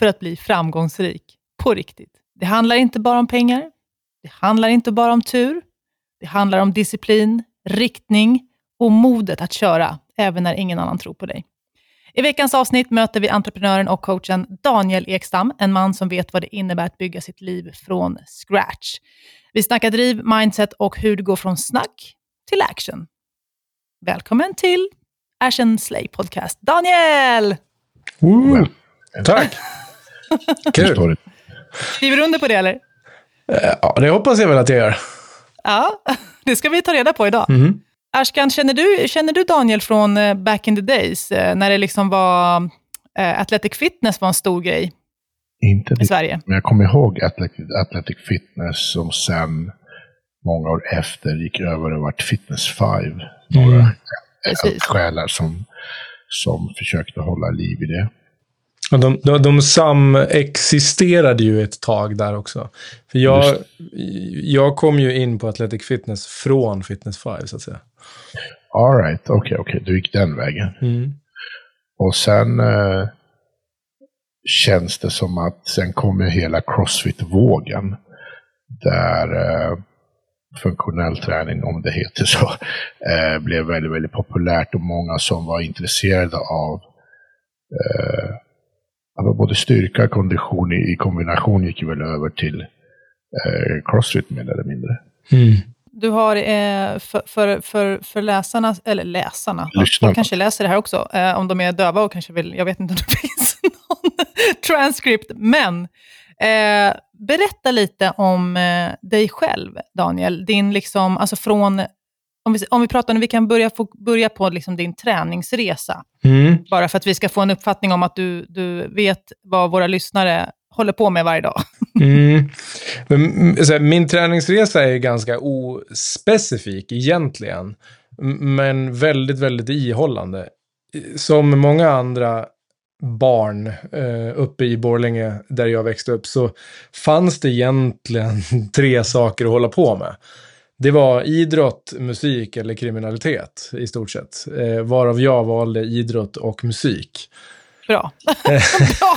för att bli framgångsrik på riktigt? Det handlar inte bara om pengar. Det handlar inte bara om tur. Det handlar om disciplin, riktning och modet att köra, även när ingen annan tror på dig. I veckans avsnitt möter vi entreprenören och coachen Daniel Ekstam, en man som vet vad det innebär att bygga sitt liv från scratch. Vi snackar driv, mindset och hur det går från snack till action. Välkommen till Ash Slay Podcast. Daniel! Woo! Tack! Kul! Skriver du under på det eller? Eh, Ja, det hoppas jag väl att jag gör. Ja, det ska vi ta reda på idag. Mhm. Ashkan, känner du, känner du Daniel från eh, back in the days, eh, när det liksom var Athletic Fitness var en stor grej Inte i. Sverige? Men jag kommer ihåg Athletic, Athletic Fitness som sen, många år efter, gick över och vart Fitness 5. Några Mm. Precis. själar som, som försökte hålla liv i det. De, de, de samexisterade ju ett tag där också. För jag, Just jag kom ju in på Athletic Fitness från Fitness 5, så att säga. All right, okej, okej, du gick den vägen. Mm. Och sen eh, känns det som att sen kommer hela Crossfit-vågen. Där eh, funktionell träning, om det heter så, eh, blev väldigt, väldigt populärt och många som var intresserade av eh, alltså både styrka och kondition i, i kombination gick ju väl över till eh, Crossfit mer eller mindre. Mm. Du har eh, för, för, för, för läsarna, eller läsarna, Lyssnarna. de kanske läser det här också, eh, om de är döva och kanske vill, jag vet inte om det finns någon transcript, men eh, berätta lite om eh, dig själv, Daniel. Din liksom, alltså från, om vi, om vi pratar, vi kan börja, få, börja på liksom din träningsresa, Mm. bara för att vi ska få en uppfattning om att du, du vet vad våra lyssnare håller på med varje dag. Mm. Men, mm, min träningsresa är ganska ospecifik egentligen. Men väldigt, väldigt ihållande. Som många andra barn eh, uppe i Borlänge, där jag växte upp, så fanns det egentligen tre saker att hålla på med. Det var idrott, musik eller kriminalitet i stort sett. Eh, varav jag valde idrott och musik. Bra. Bra.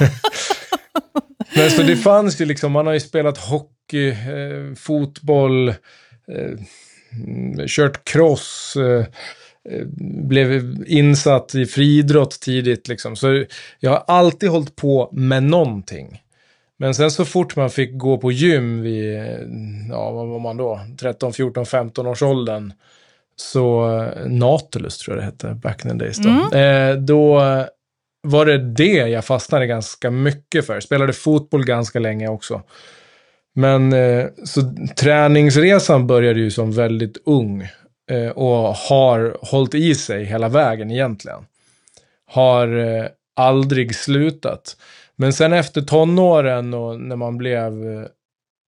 Men så det fanns ju liksom, man har ju spelat hockey, eh, fotboll, eh, kört cross, eh, eh, blev insatt i friidrott tidigt liksom. Så jag har alltid hållit på med någonting. Men sen så fort man fick gå på gym vid, ja vad var man då, 13, 14, 15 års åldern. Så eh, Nautilus tror jag det hette, back in the days då. Eh, då var det det jag fastnade ganska mycket för. Spelade fotboll ganska länge också. Men eh, så träningsresan började ju som väldigt ung eh, och har hållit i sig hela vägen egentligen. Har eh, aldrig slutat. Men sen efter tonåren och när man blev eh,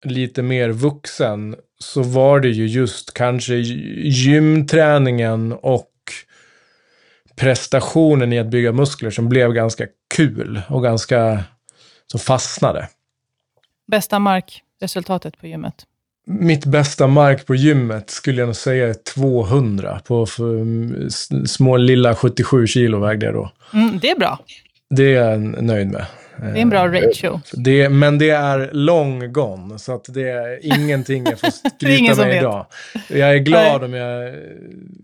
lite mer vuxen så var det ju just kanske gy- gymträningen och prestationen i att bygga muskler som blev ganska kul och ganska som fastnade. Bästa markresultatet på gymmet? Mitt bästa mark på gymmet skulle jag nog säga är 200 på mm, små lilla 77 kilo vägde jag då. Mm, det är bra. Det är jag nöjd med. Det är en bra ratio. Det, men det är long gone, så att det är ingenting jag får skryta med idag. Jag är glad om jag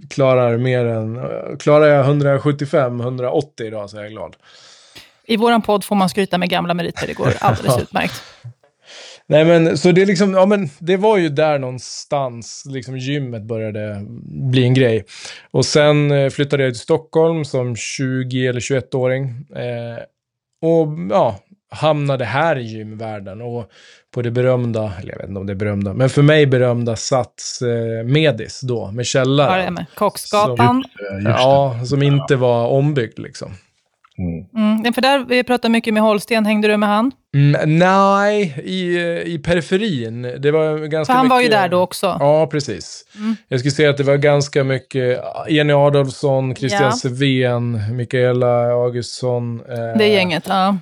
klarar mer än... Klarar jag 175-180 idag så är jag glad. I vår podd får man skryta med gamla meriter. Det går alldeles utmärkt. Nej men, så det är liksom, ja men det var ju där någonstans, liksom gymmet började bli en grej. Och sen eh, flyttade jag till Stockholm som 20 eller 21-åring. Eh, och ja, hamnade här i gymvärlden och på det berömda, eller jag vet inte om det är berömda, men för mig berömda Sats eh, Medis då, med källare. Var det med? Kocksgatan. Just Ja, som inte var ombyggd liksom. Mm. Mm, för där, vi pratar mycket med Holsten, hängde du med han? Mm, nej, i, i periferin. Det var ganska för han mycket... var ju där då också. Ja, precis. Mm. Jag skulle säga att det var ganska mycket Jenny Adolfsson, Christian ja. Sevén, Mikaela Augustsson. Eh, det gänget, ja.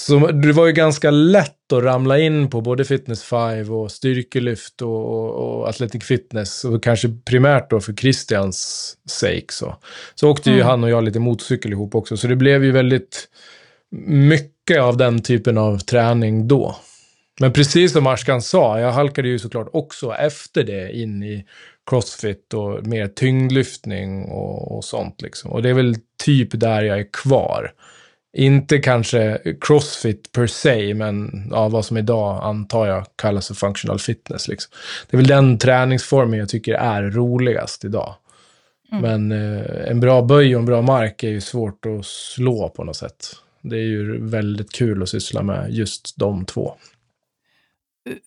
Så det var ju ganska lätt att ramla in på både Fitness 5 och styrkelyft och, och, och Athletic Fitness. Och kanske primärt då för Christians sake. Så, så åkte mm. ju han och jag lite motorcykel ihop också. Så det blev ju väldigt mycket av den typen av träning då. Men precis som Arskan sa, jag halkade ju såklart också efter det in i crossfit och mer tyngdlyftning och, och sånt. Liksom. Och det är väl typ där jag är kvar. Inte kanske crossfit per se, men ja, vad som idag antar jag kallas för functional fitness. Liksom. Det är väl den träningsformen jag tycker är roligast idag. Mm. Men eh, en bra böj och en bra mark är ju svårt att slå på något sätt. Det är ju väldigt kul att syssla med just de två.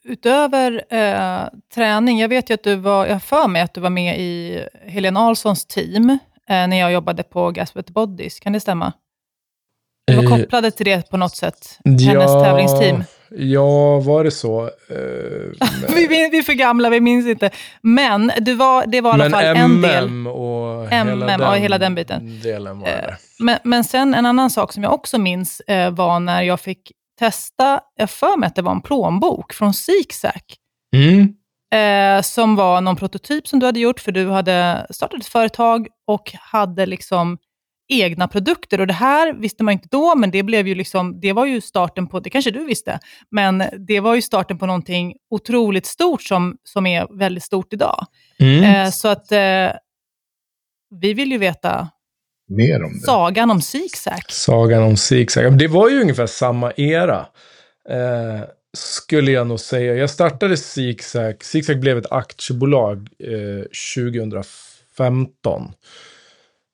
Utöver eh, träning, jag vet ju att du var, jag för mig att du var med i Helene Ahlssons team eh, när jag jobbade på Gaspet Bodies, kan det stämma? Du var eh, kopplade till det på något sätt? Hennes ja, tävlingsteam? Ja, var det så? Uh, vi, vi är för gamla, vi minns inte. Men du var, det var i alla fall en del. MM och MM hela och hela den biten. Delen var det. Uh, men, men sen en annan sak som jag också minns var när jag fick testa, jag för mig att det var en plånbok från Zigzag. Mm. som var någon prototyp som du hade gjort, för du hade startat ett företag och hade liksom egna produkter. Och det här visste man inte då, men det, blev ju liksom, det var ju starten på, det kanske du visste, men det var ju starten på någonting otroligt stort som, som är väldigt stort idag. Mm. Eh, så att eh, vi vill ju veta Mer om det. sagan om Zigzag. Sagan om Zigzag. Det var ju ungefär samma era. Eh, skulle jag nog säga. Jag startade Zigzag. Zigzag blev ett aktiebolag eh, 2015.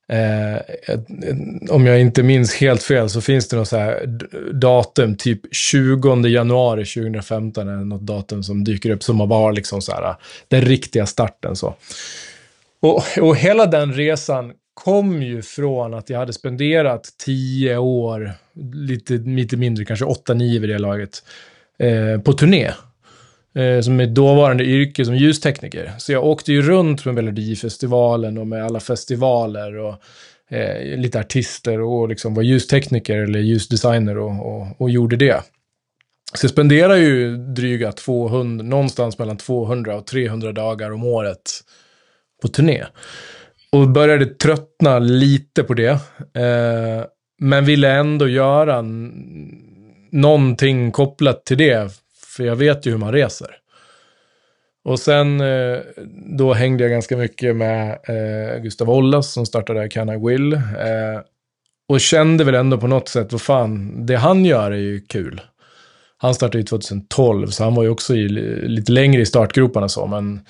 Eh, om jag inte minns helt fel så finns det något så här datum, typ 20 januari 2015 är något datum som dyker upp som var liksom så här, den riktiga starten. Så. Och, och hela den resan kom ju från att jag hade spenderat tio år, lite, lite mindre, kanske åtta, nio vid det laget, eh, på turné eh, som mitt dåvarande yrke som ljustekniker. Så jag åkte ju runt med Melodifestivalen och med alla festivaler och eh, lite artister och liksom var ljustekniker eller ljusdesigner och, och, och gjorde det. Så jag spenderar ju dryga 200, någonstans mellan 200 och 300 dagar om året på turné. Och började tröttna lite på det. Eh, men ville ändå göra någonting kopplat till det för jag vet ju hur man reser. Och sen eh, då hängde jag ganska mycket med eh, Gustav Ollas som startade Can I Will. Eh, och kände väl ändå på något sätt, vad fan, det han gör är ju kul. Han startade ju 2012, så han var ju också i, lite längre i startgroparna så, men...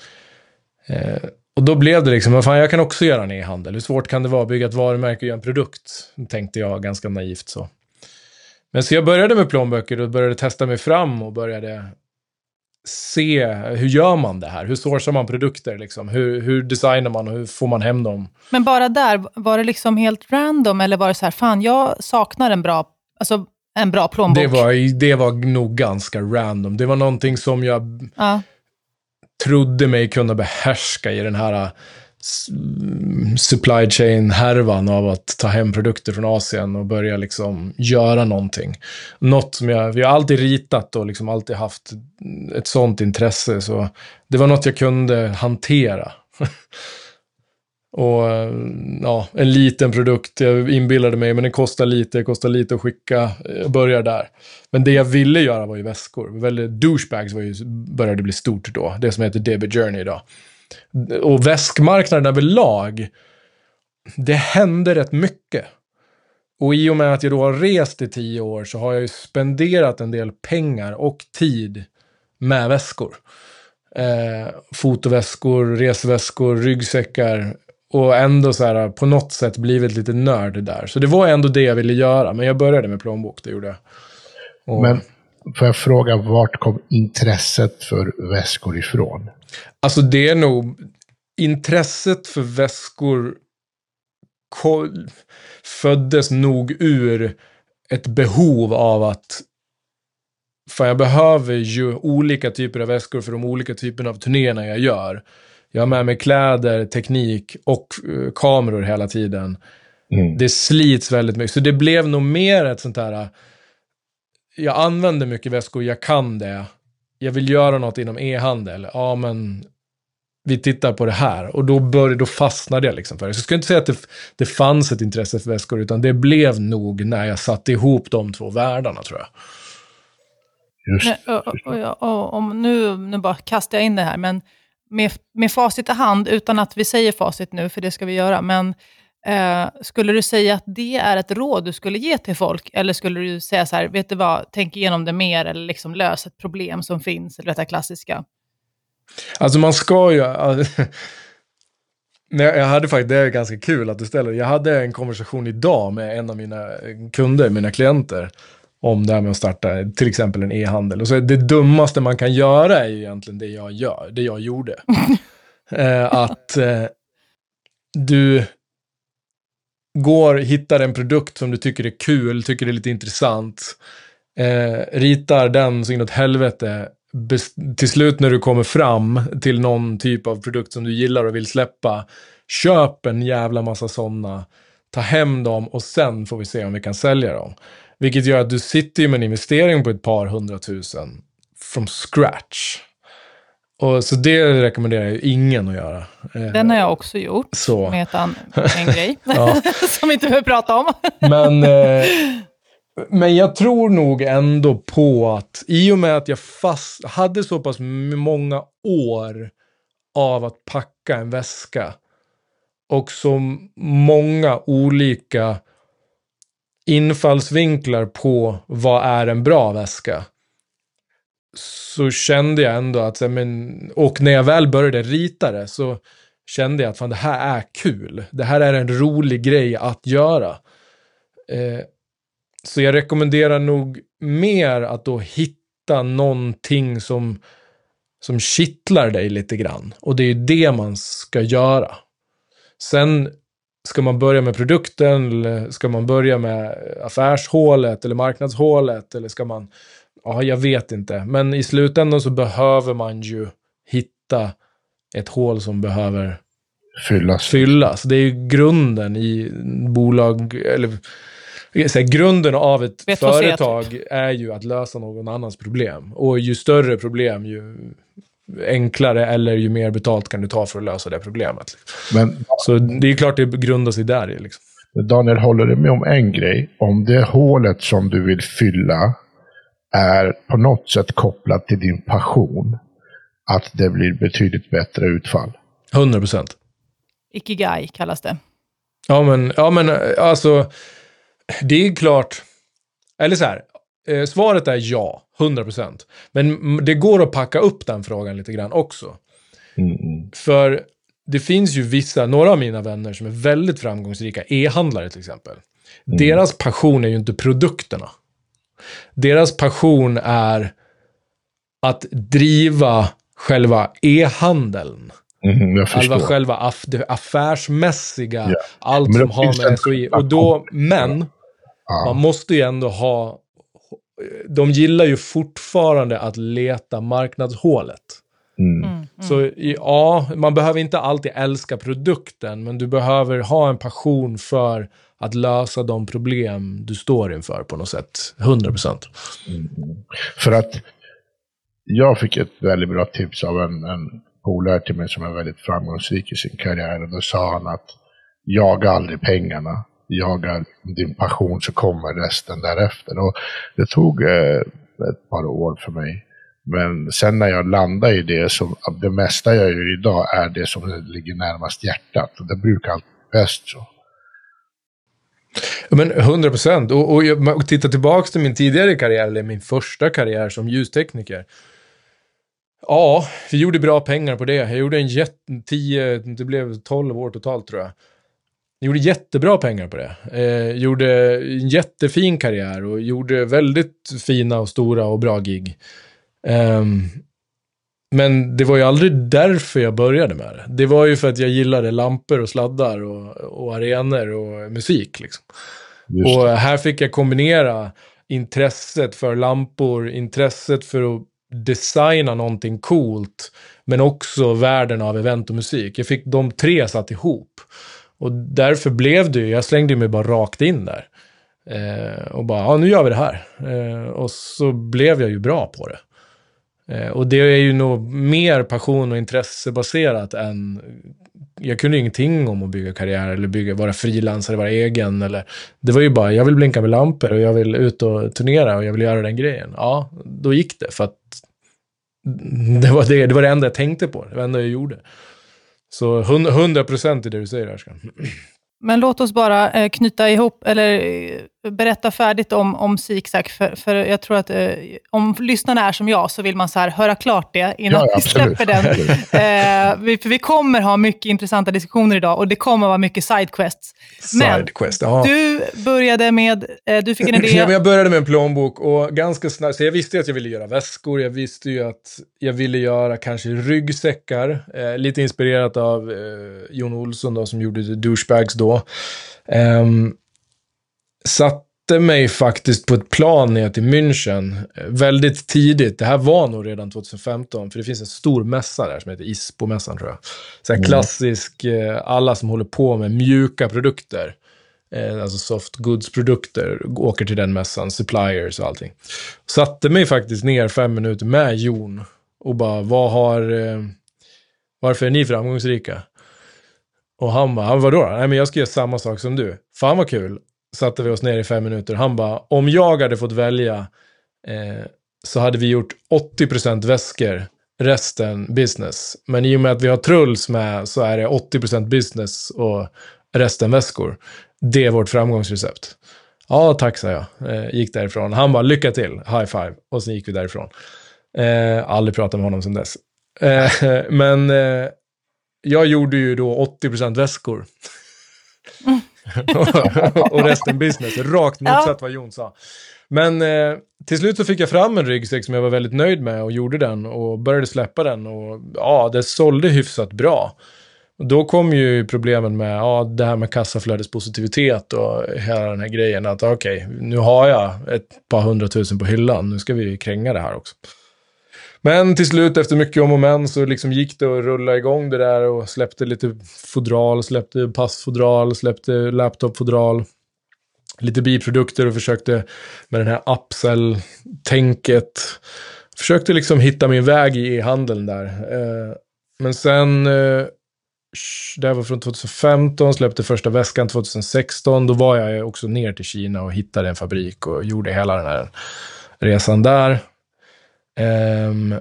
Eh, och då blev det liksom, vad fan, jag kan också göra en e-handel. Hur svårt kan det vara att bygga ett varumärke och göra en produkt? Tänkte jag ganska naivt så. Men så jag började med plånböcker och började testa mig fram och började se hur gör man det här? Hur sourcar man produkter? Liksom? Hur, hur designar man och hur får man hem dem? Men bara där, var det liksom helt random eller var det så här, fan jag saknar en bra, alltså, en bra plånbok? Det var, det var nog ganska random. Det var någonting som jag ja. trodde mig kunna behärska i den här Mm, supply chain-härvan av att ta hem produkter från Asien och börja liksom göra någonting. Något som jag, vi har alltid ritat och liksom alltid haft ett sånt intresse, så det var något jag kunde hantera. och eh, ja, en liten produkt, jag inbillade mig, men den kostar lite, det kostar lite att skicka, eh, jag börjar där. Men det jag ville göra var ju väskor. Väldigt, douchebags var ju, började bli stort då, det som heter DB Journey idag och väskmarknaden överlag, det händer rätt mycket. Och i och med att jag då har rest i tio år så har jag ju spenderat en del pengar och tid med väskor. Eh, fotoväskor, resväskor, ryggsäckar och ändå så här på något sätt blivit lite nörd där. Så det var ändå det jag ville göra, men jag började med plånbok, det gjorde jag. Och... Men får jag fråga, vart kom intresset för väskor ifrån? Alltså det är nog intresset för väskor föddes nog ur ett behov av att för jag behöver ju olika typer av väskor för de olika typerna av turnéerna jag gör. Jag har med mig kläder, teknik och uh, kameror hela tiden. Mm. Det slits väldigt mycket. Så det blev nog mer ett sånt här... Jag använder mycket väskor, jag kan det. Jag vill göra något inom e-handel. Ja, men vi tittar på det här. Och då, började, då fastnade jag liksom för det. Så jag ska inte säga att det, det fanns ett intresse för väskor, utan det blev nog när jag satte ihop de två världarna, tror jag. Just, men, och, och, och, och, nu, nu bara kastar jag in det här, men med, med facit i hand, utan att vi säger facit nu, för det ska vi göra, men eh, skulle du säga att det är ett råd du skulle ge till folk? Eller skulle du säga så här, vet du vad, tänk igenom det mer, eller liksom lös ett problem som finns, eller detta klassiska? Alltså man ska ju... jag hade faktiskt, det är ganska kul att du ställer Jag hade en konversation idag med en av mina kunder, mina klienter, om det här med att starta till exempel en e-handel. Och så det dummaste man kan göra är ju egentligen det jag gör, det jag gjorde. eh, att eh, du går, hittar en produkt som du tycker är kul, tycker är lite intressant, eh, ritar den så inåt helvete, till slut när du kommer fram till någon typ av produkt som du gillar och vill släppa, köp en jävla massa sådana, ta hem dem och sen får vi se om vi kan sälja dem. Vilket gör att du sitter ju med en investering på ett par hundratusen from scratch. Och, så det rekommenderar jag ingen att göra. Eh, Den har jag också gjort, så. med en, en grej som vi inte behöver prata om. Men, eh, men jag tror nog ändå på att i och med att jag fast, hade så pass många år av att packa en väska och så många olika infallsvinklar på vad är en bra väska. Så kände jag ändå att, men, och när jag väl började rita det så kände jag att fan, det här är kul. Det här är en rolig grej att göra. Eh, så jag rekommenderar nog mer att då hitta någonting som, som kittlar dig lite grann. Och det är det man ska göra. Sen Ska man börja med produkten eller ska man börja med affärshålet eller marknadshålet eller ska man... Ja, jag vet inte. Men i slutändan så behöver man ju hitta ett hål som behöver fyllas. fyllas. Det är ju grunden i bolag, eller säga, grunden av ett Vet företag typ. är ju att lösa någon annans problem. Och ju större problem, ju enklare eller ju mer betalt kan du ta för att lösa det problemet. Men, så det är klart det grundar sig där. Liksom. Daniel, håller du med om en grej? Om det hålet som du vill fylla är på något sätt kopplat till din passion, att det blir betydligt bättre utfall? 100 procent. Ikigai kallas det. Ja, men, ja, men alltså, det är klart. Eller så här, eh, svaret är ja. 100%. Men det går att packa upp den frågan lite grann också. Mm. För det finns ju vissa, några av mina vänner som är väldigt framgångsrika, e-handlare till exempel. Mm. Deras passion är ju inte produkterna. Deras passion är att driva själva e-handeln. Mm, själva, själva aff det affärsmässiga, yeah. allt som har med SOI. Och då, men, ja. man måste ju ändå ha de gillar ju fortfarande att leta marknadshålet. Mm. Mm, mm. Så ja, man behöver inte alltid älska produkten, men du behöver ha en passion för att lösa de problem du står inför på något sätt. 100 procent. Mm. För att jag fick ett väldigt bra tips av en, en polare till mig som är väldigt framgångsrik i sin karriär. Och då sa han att jaga aldrig pengarna jaga din passion så kommer resten därefter. Och det tog eh, ett par år för mig. Men sen när jag landade i det, så det mesta jag gör idag är det som ligger närmast hjärtat. Och det brukar alltid bäst så. Men 100 procent. Och, och, och titta tillbaka till min tidigare karriär, eller min första karriär som ljustekniker. Ja, vi gjorde bra pengar på det. Jag gjorde en jätte, 10, det blev 12 år totalt tror jag. Jag gjorde jättebra pengar på det. Eh, gjorde en jättefin karriär och gjorde väldigt fina och stora och bra gig. Eh, men det var ju aldrig därför jag började med det. Det var ju för att jag gillade lampor och sladdar och, och arenor och musik. Liksom. Och här fick jag kombinera intresset för lampor, intresset för att designa någonting coolt, men också världen av event och musik. Jag fick de tre satt ihop. Och därför blev det ju, jag slängde mig bara rakt in där. Eh, och bara, ja nu gör vi det här. Eh, och så blev jag ju bra på det. Eh, och det är ju nog mer passion och intressebaserat än... Jag kunde ingenting om att bygga karriär eller bygga, vara frilansare, vara egen. Eller, det var ju bara, jag vill blinka med lampor och jag vill ut och turnera och jag vill göra den grejen. Ja, då gick det för att det var det, det, var det enda jag tänkte på. Det var det enda jag gjorde. Så 100 procent i det du säger, Ashkan. Men låt oss bara eh, knyta ihop, eller eh, berätta färdigt om, om Zigzag, för, för jag tror att eh, om lyssnarna är som jag, så vill man så här höra klart det innan Ja, ja, vi släpper den. Eh, vi, för vi kommer ha mycket intressanta diskussioner idag och det kommer vara mycket sidequests. Men Sidequest, du började med, eh, du fick en idé. Ja, jag började med en plånbok och ganska snabbt, så jag visste att jag ville göra väskor, jag visste ju att jag ville göra kanske ryggsäckar, eh, lite inspirerat av eh, Jon Olsson då, som gjorde The Douchebags då. Ehm, satte mig faktiskt på ett plan ner till München eh, väldigt tidigt. Det här var nog redan 2015, för det finns en stor mässa där som heter ISPO-mässan tror jag. Så här Mm. klassisk, eh, alla som håller på med mjuka produkter eh, alltså soft goods-produkter, åker till den mässan, suppliers och allting. Satte mig faktiskt ner fem minuter med Jon och bara, vad har, varför är ni framgångsrika? Och han bara, "Ja, vadå? Nej men jag ska göra samma sak som du. Fan vad kul. Satte vi oss ner i fem minuter. Han bara, om jag hade fått välja eh, så hade vi gjort 80% väskor, resten business. Men i och med att vi har Truls med så är det 80% business och resten väskor. Det är vårt framgångsrecept. Ja, tack sa jag. Eh, gick därifrån. Han bara, lycka till, high five. Och sen gick vi därifrån. Eh, aldrig pratat med honom sedan dess. Eh, men eh, jag gjorde ju då 80% väskor. Mm. och resten business. Rakt motsatt vad Jon sa. Men eh, till slut så fick jag fram en ryggsäck som jag var väldigt nöjd med och gjorde den och började släppa den. Och ja, det sålde hyfsat bra. Och då kom ju problemen med ja, det här med kassaflödespositivitet och hela den här grejen. Att okej, nu har jag ett par hundratusen på hyllan. Nu ska vi kränga det här också. Men till slut efter mycket om och men så liksom gick det att rulla igång det där och släppte lite fodral, släppte passfodral, släppte laptopfodral. Lite biprodukter och försökte med den här upsell-tänket. Försökte liksom hitta min väg i e-handeln där. Eh, men sen, eh, det här var från 2015, släppte första väskan 2016. Då var jag också ner till Kina och hittade en fabrik och gjorde hela den här resan där. Um,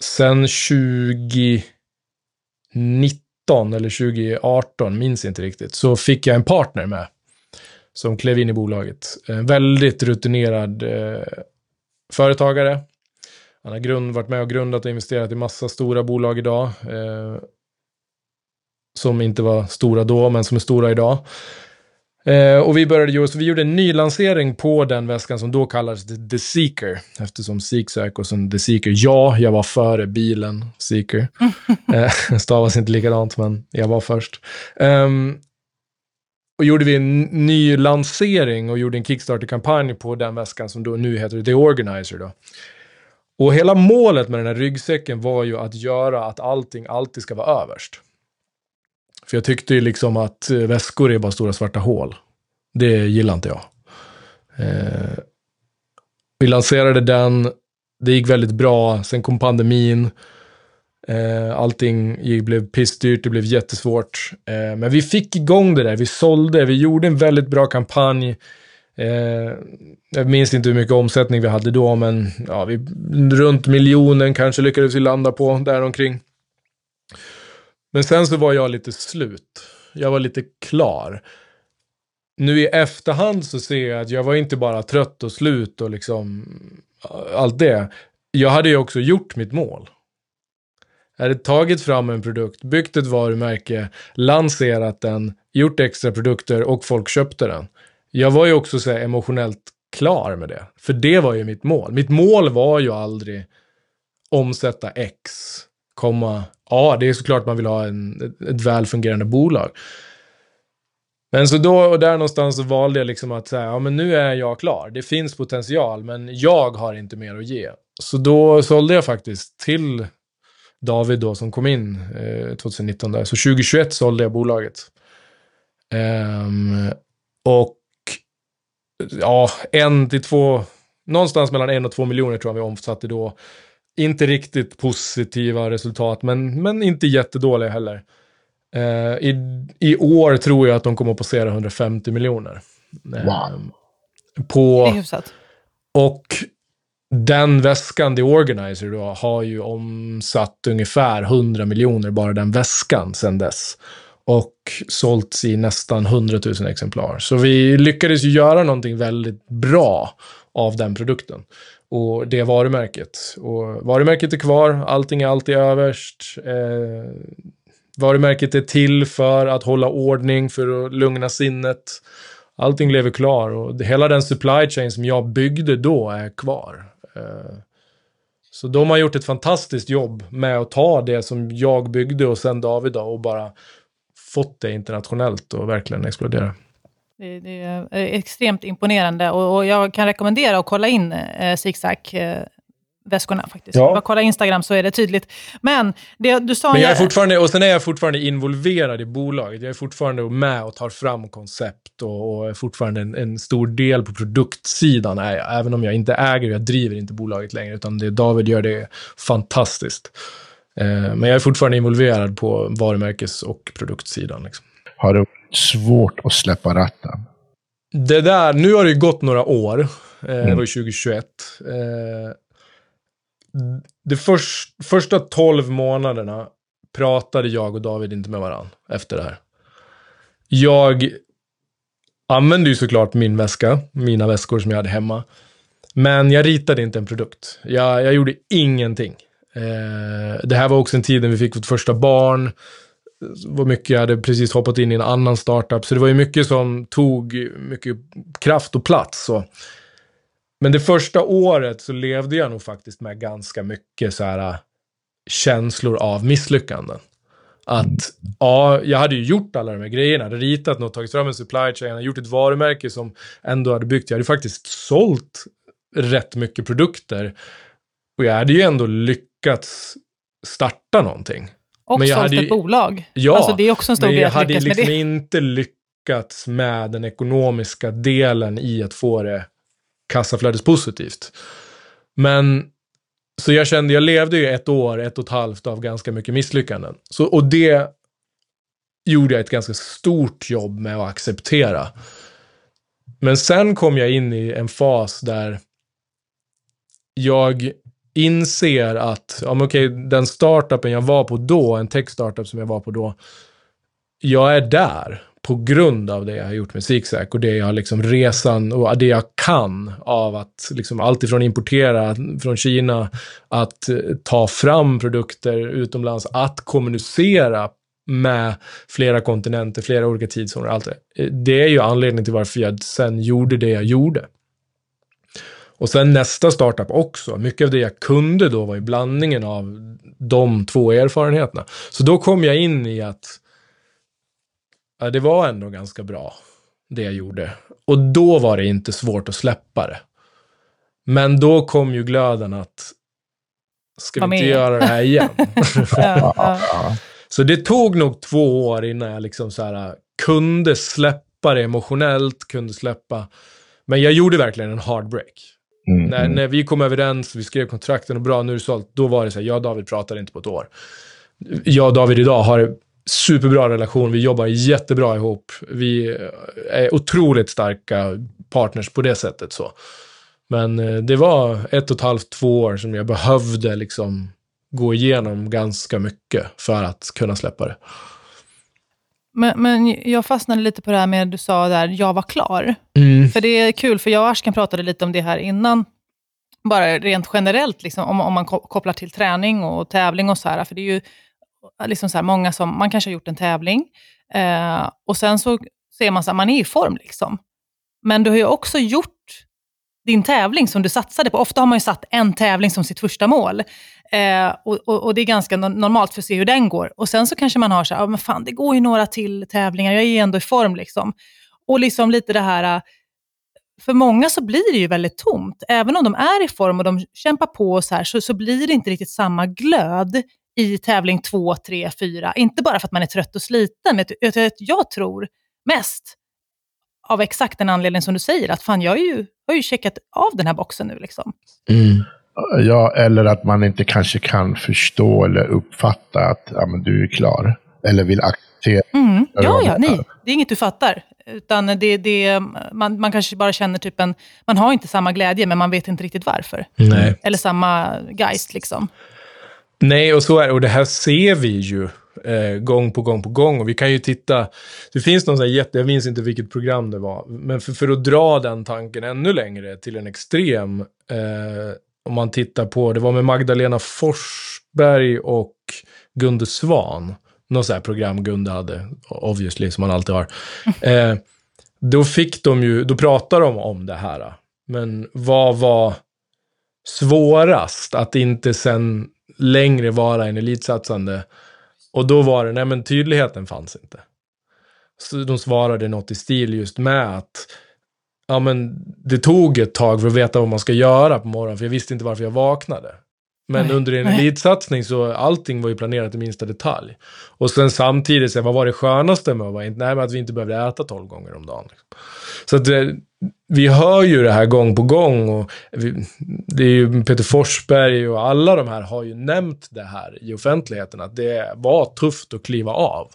sen 2019 eller 2018, minns inte riktigt, så fick jag en partner med. Som klev in i bolaget. En väldigt rutinerad eh, företagare. Han har grund, varit med och grundat och investerat i massa stora bolag idag. Eh, som inte var stora då, men som är stora idag. Eh, och vi började göra, så vi gjorde en ny lansering på den väskan som då kallades The, The Seeker. Eftersom Zigzag och sen The Seeker. Ja, jag var före bilen Seeker. eh, stavas inte likadant, men jag var först. Ehm, och gjorde vi en ny lansering och gjorde en Kickstarter-kampanj på den väskan som då nu heter The Organizer. Då. Och hela målet med den här ryggsäcken var ju att göra att allting alltid ska vara överst. För jag tyckte ju liksom att eh, väskor är bara stora svarta hål. Det gillar inte jag. Eh, vi lanserade den, det gick väldigt bra, sen kom pandemin. Eh, allting gick, blev pissdyrt, det blev jättesvårt. Eh, men vi fick igång det där, vi sålde, vi gjorde en väldigt bra kampanj. Eh, jag minns inte hur mycket omsättning vi hade då, men ja, vi, runt miljonen kanske lyckades vi landa på däromkring. Men sen så var jag lite slut. Jag var lite klar. Nu i efterhand så ser jag att jag var inte bara trött och slut och liksom eh, allt det. Jag hade ju också gjort mitt mål. Jag hade tagit fram en produkt, byggt ett varumärke, lanserat den, gjort extra produkter och folk köpte den. Jag var ju också så här emotionellt klar med det. För det var ju mitt mål. Mitt mål var ju aldrig omsätta X, komma, ja, det är såklart man vill ha en, ett, ett välfungerande bolag. Men så då och där någonstans så valde jag liksom att säga, ja men nu är jag klar. Det finns potential, men jag har inte mer att ge. Så då sålde jag faktiskt till David då som kom in eh, 2019 där. Så 2021 sålde jag bolaget. Um, och ja, en till två, någonstans mellan en och två miljoner tror jag vi omsatte då. Inte riktigt positiva resultat, men, men inte jättedåliga heller. Uh, i, I år tror jag att de kommer att passera 150 miljoner. Wow. Uh, på. Och den väskan, The Organizer, då, har ju omsatt ungefär 100 miljoner bara den väskan sedan dess. Och sålts i nästan 100 000 exemplar. Så vi lyckades ju göra någonting väldigt bra av den produkten. Och det varumärket. Och varumärket är kvar, allting är alltid överst. Eh, varumärket är till för att hålla ordning, för att lugna sinnet. Allting lever kvar och hela den supply chain som jag byggde då är kvar. Eh, så de har gjort ett fantastiskt jobb med att ta det som jag byggde och sen David då, och bara fått det internationellt och verkligen explodera. Det, det är extremt imponerande och, och, jag kan rekommendera att kolla in eh, Zigzag eh, väskorna faktiskt. Ja. Bara kolla Instagram så är det tydligt. Men det, du sa... Men jag är fortfarande, och sen är jag fortfarande involverad i bolaget. Jag är fortfarande med och tar fram koncept och, och är fortfarande en, en, stor del på produktsidan. Är jag, även om jag inte äger och jag driver inte bolaget längre, utan det David gör det är fantastiskt. Eh, men jag är fortfarande involverad på varumärkes och produktsidan. Liksom. Har det svårt att släppa ratten? Det där, nu har det ju gått några år. Eh, mm. Det var 2021. Eh, de först, första tolv månaderna pratade jag och David inte med varandra efter det här. Jag använde ju såklart min väska, mina väskor som jag hade hemma. Men jag ritade inte en produkt. Jag, jag gjorde ingenting. Eh, det här var också en tid när vi fick vårt första barn vad var mycket, jag hade precis hoppat in i en annan startup. Så det var ju mycket som tog mycket kraft och plats. Så men det första året så levde jag nog faktiskt med ganska mycket så här känslor av misslyckanden. Att ja, jag hade ju gjort alla de här grejerna, hade ritat något, tagit fram en supply chain, hade gjort ett varumärke som ändå hade byggt. Jag hade faktiskt sålt rätt mycket produkter. Och jag hade ju ändå lyckats starta någonting. Och sålt ett bolag. Ja, alltså det är också en stor men jag hade liksom det. inte lyckats med den ekonomiska delen i att få det kassaflödespositivt. Men så jag kände, jag levde ju ett år, ett och ett halvt av ganska mycket misslyckanden. Så, och det gjorde jag ett ganska stort jobb med att acceptera. Men sen kom jag in i en fas där jag inser att, ja men okej, den startupen jag var på då, en tech-startup som jag var på då, jag är där på grund av det jag har gjort med Zigzag och det jag liksom resan och det jag kan av att liksom alltifrån importera från Kina, att eh, ta fram produkter utomlands, att kommunicera med flera kontinenter, flera olika tidszoner. Allt det. Eh, det är ju anledningen till varför jag sen gjorde det jag gjorde. Och sen nästa startup också. Mycket av det jag kunde då var ju blandningen av de två erfarenheterna. Så då kom jag in i att ja, det var ändå ganska bra, det jag gjorde. Och då var det inte svårt att släppa det. Men då kom ju glöden att, ska vi inte göra det här igen? ja, ja. Så det tog nog två år innan jag liksom så här, kunde släppa det emotionellt, kunde släppa. Men jag gjorde verkligen en hard break. Mm. När, när vi kom överens, vi skrev kontrakten och bra, nu är det sålt. Då var det så här, jag och David pratade inte på ett år. Jag och David idag har superbra relation. Vi jobbar jättebra ihop. Vi är otroligt starka partners på det sättet. så. Men eh, det var ett och ett halvt, två år som jag behövde liksom gå igenom ganska mycket för att kunna släppa det. Men, men jag fastnade lite på det här med du sa där, jag var klar. Mm. För det är kul, för jag och Ashkan pratade lite om det här innan. Bara rent generellt, liksom, om, om man kopplar till träning och tävling och så här. För det är ju liksom så här, många som, man kanske har gjort en tävling eh, och sen så ser man att man är i form. Liksom. Men du har ju också gjort din tävling som du satsade på. Ofta har man ju satt en tävling som sitt första mål. Eh, och, och, och, det är ganska no normalt för att se hur den går. Och sen så kanske man har så här, ah, men fan det går ju några till tävlingar, jag är ju ändå i form liksom. Och liksom lite det här, äh, för många så blir det ju väldigt tomt. Även om de är i form och de kämpar på och så här, så, så blir det inte riktigt samma glöd i tävling två, tre, fyra. Inte bara för att man är trött och sliten, utan jag tror mest av exakt den anledning som du säger, att fan jag, är ju, har ju checkat av den här boxen nu. Liksom. Mm. Ja, eller att man inte kanske kan förstå eller uppfatta att ja, men du är klar. Eller vill acceptera. Mm. Ja, ja, nej. Det är inget du fattar. Utan det, det, man, man kanske bara känner typ en... Man har inte samma glädje, men man vet inte riktigt varför. Nej. Eller samma geist liksom. Nej, och så är det. Och det här ser vi ju eh, gång på gång på gång. Och vi kan ju titta, det finns någon sån här jätte, jag minns inte vilket program det var, men för, för att dra den tanken ännu längre till en extrem, eh, om man tittar på, det var med Magdalena Forsberg och Gunde Svan, något sånt här program Gunde hade, obviously, som man alltid har. Eh, då fick de ju, då pratade de om det här. Men vad var svårast att inte sen längre vara en elitsatsande och då var det, nej men tydligheten fanns inte. Så de svarade något i stil just med att ja men det tog ett tag för att veta vad man ska göra på morgonen, för jag visste inte varför jag vaknade. Men nej, under en nej. elitsatsning så allting var ju planerat i minsta detalj. Och sen samtidigt, så, vad var det skönaste med att vara Nej, men att vi inte behövde äta tolv gånger om dagen. Så att det, vi hör ju det här gång på gång och vi, det är ju Peter Forsberg och alla de här har ju nämnt det här i offentligheten, att det var tufft att kliva av.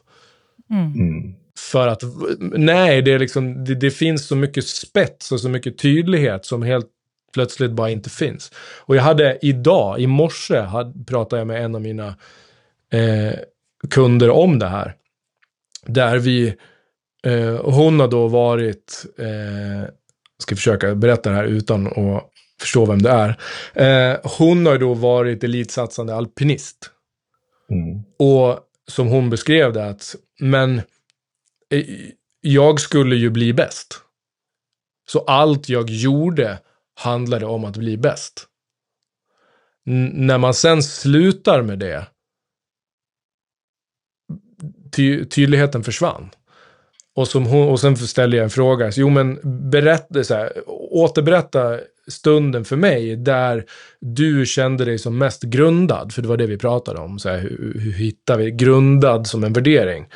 Mm. mm. För att, nej, det, är liksom, det, det, finns så mycket spets och så mycket tydlighet som helt plötsligt bara inte finns. Och jag hade idag, i morse, hade, pratade jag med en av mina eh, kunder om det här. Där vi, eh, hon har då varit, eh, ska försöka berätta det här utan att förstå vem det är. Eh, hon har då varit elitsatsande alpinist. Mm. Och som hon beskrev det att, men Eh, jag skulle ju bli bäst. Så allt jag gjorde handlade om att bli bäst. N när man sen slutar med det, ty tydligheten försvann. Och, som hon, och sen ställer jag en fråga. Så, jo, men berätta, så här, återberätta stunden för mig där du kände dig som mest grundad. För det var det vi pratade om. Så här, hur, hur hittar vi grundad som en värdering?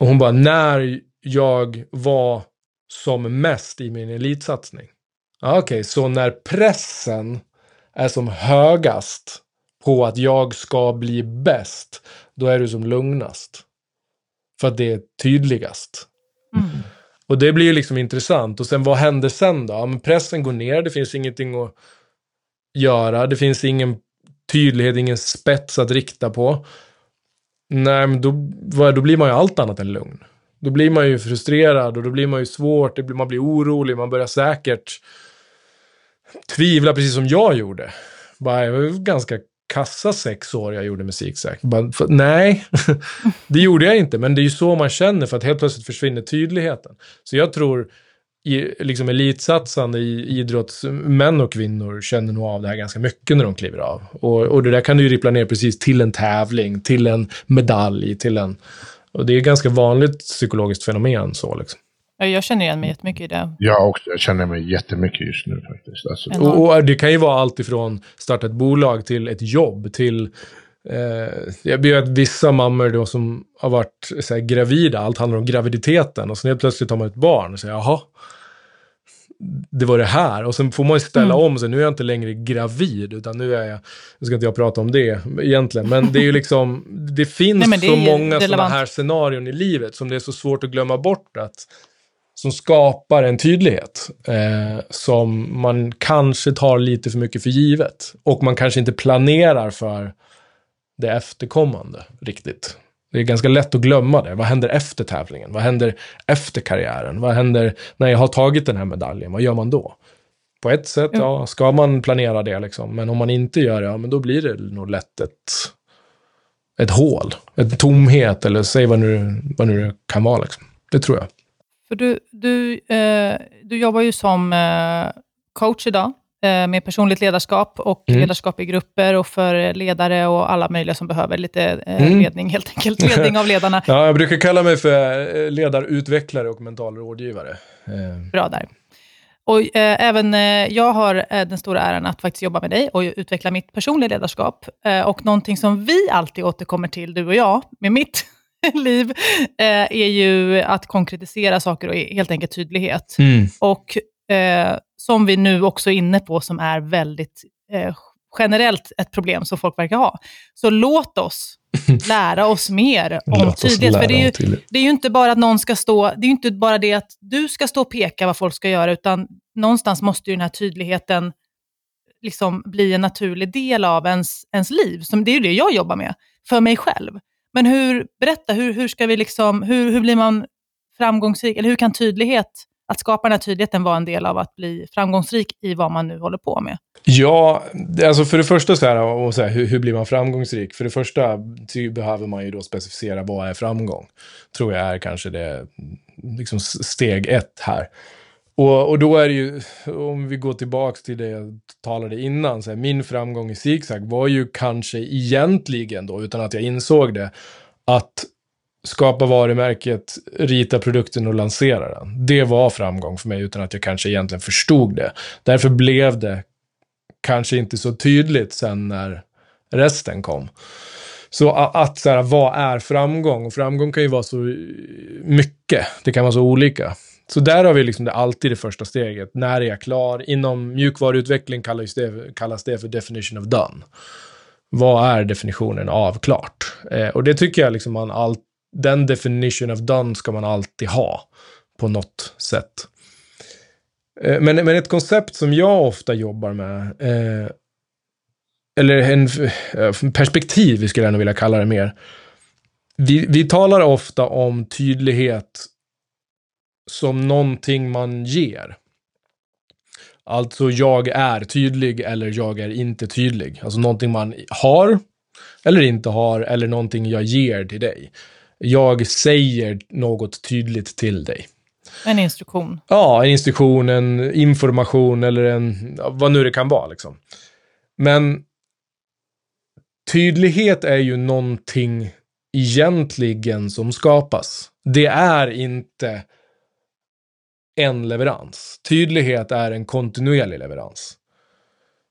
Och hon bara, när jag var som mest i min elitsatsning. Okej, okay, så när pressen är som högast på att jag ska bli bäst, då är du som lugnast. För att det är tydligast. Mm. Och det blir ju liksom intressant. Och sen vad händer sen då? Ja, men pressen går ner, det finns ingenting att göra, det finns ingen tydlighet, ingen spets att rikta på. Nej, men då, då blir man ju allt annat än lugn. Då blir man ju frustrerad och då blir man ju svårt, blir, man blir orolig, man börjar säkert tvivla precis som jag gjorde. Bara, jag var ganska kassa sex år jag gjorde musik säkert. Bara, för, nej, det gjorde jag inte. Men det är ju så man känner för att helt plötsligt försvinner tydligheten. Så jag tror i, liksom elitsatsande i idrott, män och kvinnor känner nog av det här ganska mycket när de kliver av. Och, och det där kan du ju rippla ner precis till en tävling, till en medalj, till en... Och det är ett ganska vanligt psykologiskt fenomen så liksom. Jag känner igen mig jättemycket i det. Jag också. Jag känner mig jättemycket just nu faktiskt. Alltså. Och, och, det kan ju vara allt ifrån starta ett bolag till ett jobb till jag vet vissa mammor då som har varit så här, gravida, allt handlar om graviditeten och sen helt plötsligt har man ett barn och säger jaha, det var det här. Och sen får man ju ställa mm. om sig, nu är jag inte längre gravid, utan nu är jag, nu ska inte jag prata om det egentligen, men det är ju liksom, det finns Nej, det så många sådana här scenarion i livet som det är så svårt att glömma bort att som skapar en tydlighet eh, som man kanske tar lite för mycket för givet. Och man kanske inte planerar för det efterkommande riktigt. Det är ganska lätt att glömma det. Vad händer efter tävlingen? Vad händer efter karriären? Vad händer när jag har tagit den här medaljen? Vad gör man då? På ett sätt, ja, ja ska man planera det liksom. Men om man inte gör det, ja, men då blir det nog lätt ett, ett hål. En tomhet eller säg vad nu, vad nu det kan vara. Liksom. Det tror jag. För du, du, eh, du jobbar ju som eh, coach idag. Eh, med personligt ledarskap och Mm. ledarskap i grupper och för ledare och alla möjliga som behöver lite eh, Mm. ledning, helt enkelt. Ledning av ledarna. Ja, jag brukar kalla mig för eh, ledarutvecklare och mental rådgivare. Bra där. Och eh, även eh, jag har eh, den stora äran att faktiskt jobba med dig och utveckla mitt personliga ledarskap. Och någonting som vi alltid återkommer till, du och jag, med mitt liv, är ju att konkretisera saker och helt enkelt tydlighet. Och eh, som vi nu också är inne på, som är väldigt eh, generellt ett problem som folk verkar ha. Så låt oss lära oss mer om oss tydlighet. För det är, ju, det är ju inte bara att någon ska stå, det är ju inte bara det att du ska stå och peka vad folk ska göra, utan någonstans måste ju den här tydligheten liksom bli en naturlig del av ens, ens liv. Som, det är ju det jag jobbar med, för mig själv. Men hur, berätta, hur, hur, ska vi liksom, hur, hur blir man framgångsrik? Eller hur kan tydlighet, att skapa den här tydligheten var en del av att bli framgångsrik i vad man nu håller på med? Ja, alltså för det första så här, och så här hur, hur blir man framgångsrik? För det första behöver man ju då specificera vad är framgång. Tror jag är kanske det liksom steg ett här. Och, och då är det ju, om vi går tillbaka till det jag talade innan, så här, min framgång i Zigzag var ju kanske egentligen då, utan att jag insåg det, att skapa varumärket, rita produkten och lansera den. Det var framgång för mig utan att jag kanske egentligen förstod det. Därför blev det kanske inte så tydligt sen när resten kom. Så att så här, vad är framgång? Och framgång kan ju vara så mycket. Det kan vara så olika. Så där har vi liksom det alltid det första steget. När är jag klar? Inom mjukvaruutveckling kallas det, kallas det för definition of done. Vad är definitionen av klart? Eh, och det tycker jag liksom man alltid den definition of done ska man alltid ha på något sätt. Eh, men, men ett koncept som jag ofta jobbar med, eh, eller eh, en perspektiv skulle jag nog vilja kalla det mer. Vi, vi talar ofta om tydlighet som någonting man ger. Alltså jag är tydlig eller jag är inte tydlig. Alltså någonting man har eller inte har eller någonting jag ger till dig. Jag säger något tydligt till dig. En instruktion. Ja, en instruktion, en information eller en, vad nu det kan vara liksom. Men tydlighet är ju någonting egentligen som skapas. Det är inte en leverans. Tydlighet är en kontinuerlig leverans.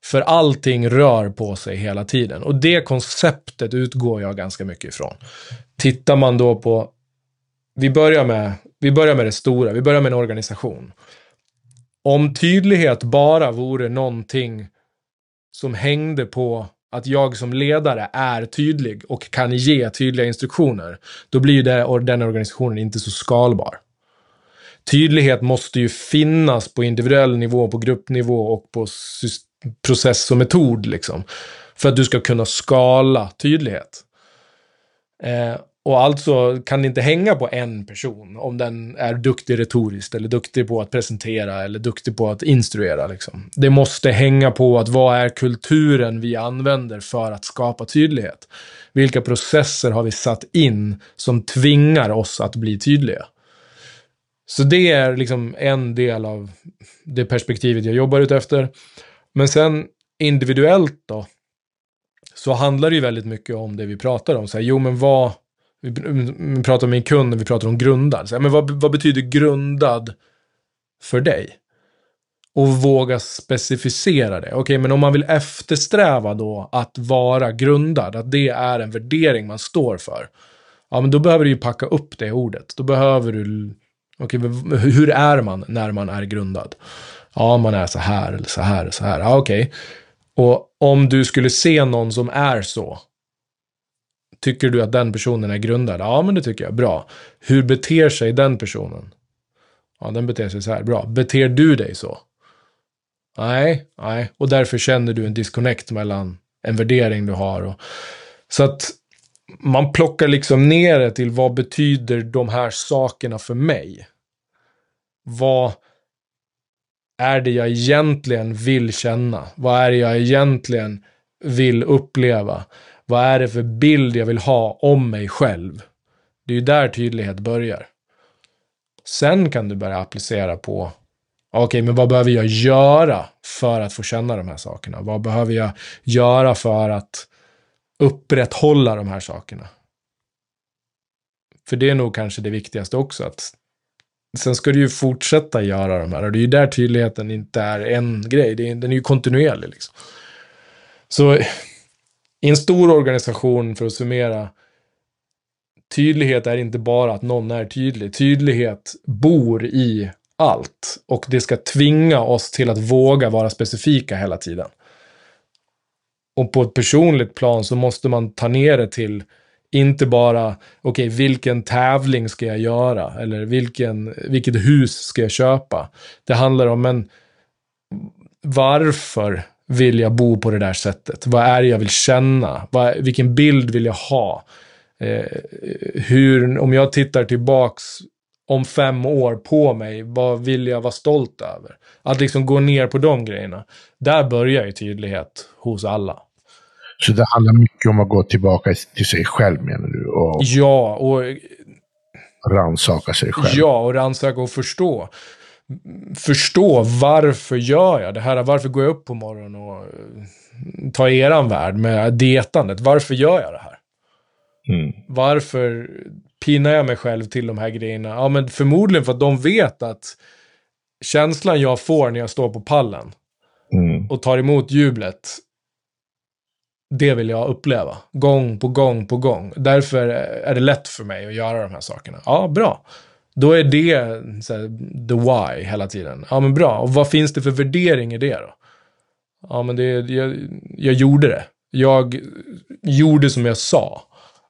För allting rör på sig hela tiden. Och det konceptet utgår jag ganska mycket ifrån. Tittar man då på, vi börjar med, vi börjar med det stora, vi börjar med en organisation. Om tydlighet bara vore någonting som hängde på att jag som ledare är tydlig och kan ge tydliga instruktioner, då blir ju den organisationen inte så skalbar. Tydlighet måste ju finnas på individuell nivå, på gruppnivå och på system process och metod liksom. För att du ska kunna skala tydlighet. Eh, och alltså kan det inte hänga på en person om den är duktig retoriskt eller duktig på att presentera eller duktig på att instruera. Liksom. Det måste hänga på att vad är kulturen vi använder för att skapa tydlighet? Vilka processer har vi satt in som tvingar oss att bli tydliga? Så det är liksom en del av det perspektivet jag jobbar utefter. efter. Men sen individuellt då, så handlar det ju väldigt mycket om det vi pratar om. Så här, jo, men vad... Mm, vi, pratar om min kund och vi pratar om grundad. Så här, men vad, vad betyder grundad för dig? Och våga specificera det. Okej, men om man vill eftersträva då att vara grundad, att det är en värdering man står för. Ja, men då behöver du ju packa upp det ordet. Då behöver du... Okej, okay, hur är man när man är grundad? Ja, man är så här eller så här eller så här. Ja, okej. Och om du skulle se någon som är så, tycker du att den personen är grundad? Ja, men det tycker jag. Bra. Hur beter sig den personen? Ja, den beter sig så här. Bra. Beter du dig så? Nej, nej. Och därför känner du en disconnect mellan en värdering du har. Och, så att man plockar liksom ner det till vad betyder de här sakerna för mig? Vad är det jag egentligen vill känna? Vad är det jag egentligen vill uppleva? Vad är det för bild jag vill ha om mig själv? Det är ju där tydlighet börjar. Sen kan du börja applicera på, Okej, men vad behöver jag göra för att få känna de här sakerna? Vad behöver jag göra för att upprätthålla de här sakerna? För det är nog kanske det viktigaste också. Att sen ska du ju fortsätta göra de här. Och det är ju där tydligheten inte är en grej. Det är, den är ju kontinuerlig. Liksom. Så i en stor organisation, för att summera, tydlighet är inte bara att någon är tydlig. Tydlighet bor i allt. Och det ska tvinga oss till att våga vara specifika hela tiden. Och på ett personligt plan så måste man ta ner det till inte bara, okej, okay, vilken tävling ska jag göra? Eller vilken, vilket hus ska jag köpa? Det handlar om, men varför vill jag bo på det där sättet? Vad är det jag vill känna? Vad, vilken bild vill jag ha? Eh, hur, om jag tittar tillbaks om fem år på mig, vad vill jag vara stolt över? Att liksom gå ner på de grejerna. Där börjar ju tydlighet hos alla. Så det handlar mycket om att gå tillbaka till sig själv menar du? Och ja, och... Rannsaka sig själv. Ja, och rannsaka och förstå. Förstå varför gör jag det här? Varför går jag upp på morgonen och eh, tar eran värld med dietandet? Varför gör jag det här? Mm. Varför pinar jag mig själv till de här grejerna? Ja, men förmodligen för att de vet att känslan jag får när jag står på pallen mm. och tar emot jublet det vill jag uppleva. Gång på gång på gång. Därför är det lätt för mig att göra de här sakerna. Ja, bra. Då är det här, the why hela tiden. Ja, men bra. Och vad finns det för värdering i det då? Ja, men det, jag, jag gjorde det. Jag gjorde som jag sa.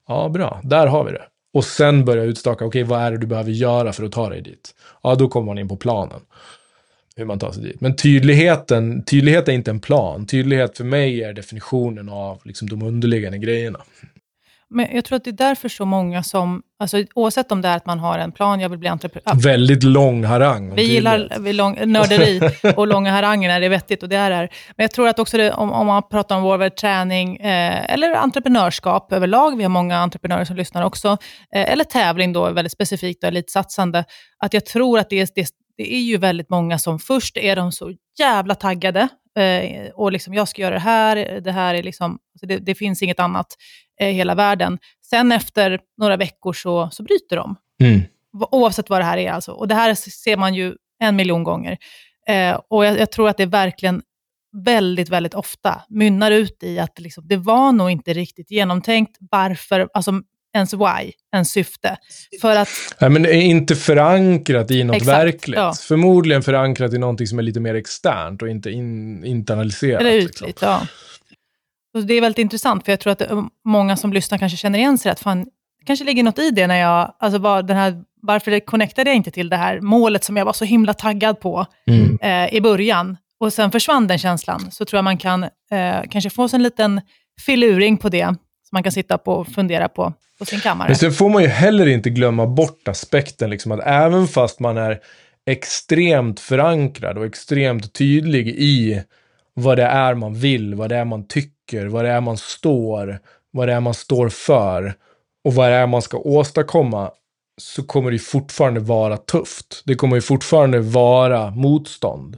Ja, bra. Där har vi det. Och sen börja utstaka, okej, okay, vad är det du behöver göra för att ta dig dit? Ja, då kommer man in på planen hur man tar sig dit. Men tydligheten, tydlighet är inte en plan. Tydlighet för mig är definitionen av liksom de underliggande grejerna. Men jag tror att det är därför så många som, alltså, oavsett om det är att man har en plan, jag vill bli entreprenör. Väldigt lång harang. Vi gillar vi lång, nörderi och långa haranger när det är vettigt och det är det. Men jag tror att också det, om, om man pratar om vår träning eh, eller entreprenörskap överlag, vi har många entreprenörer som lyssnar också, eh, eller tävling då, väldigt specifikt och elitsatsande, att jag tror att det är, det, det är ju väldigt många som först är de så jävla taggade eh, och liksom jag ska göra det här, det här är liksom, alltså det, det finns inget annat i eh, hela världen. Sen efter några veckor så, så bryter de. Mm. Oavsett vad det här är alltså. Och det här ser man ju en miljon gånger. Eh, och jag, jag, tror att det verkligen väldigt, väldigt ofta mynnar ut i att liksom, det var nog inte riktigt genomtänkt varför, alltså ens why, ens syfte. För att... Nej, men det är inte förankrat i något Exakt, verkligt. Ja. Förmodligen förankrat i någonting som är lite mer externt och inte in, internaliserat. Eller ytligt, liksom. ja. Och det är väldigt intressant, för jag tror att många som lyssnar kanske känner igen sig att fan, det kanske ligger något i det när jag, alltså var, den här, varför connectade jag inte till det här målet som jag var så himla taggad på mm. eh, i början, och sen försvann den känslan, så tror jag man kan eh, kanske få sig en liten filuring på det, man kan sitta på och fundera på på sin kammare. Men sen får man ju heller inte glömma bort aspekten, liksom att även fast man är extremt förankrad och extremt tydlig i vad det är man vill, vad det är man tycker, vad det är man står, vad det är man står för och vad det är man ska åstadkomma, så kommer det fortfarande vara tufft. Det kommer ju fortfarande vara motstånd.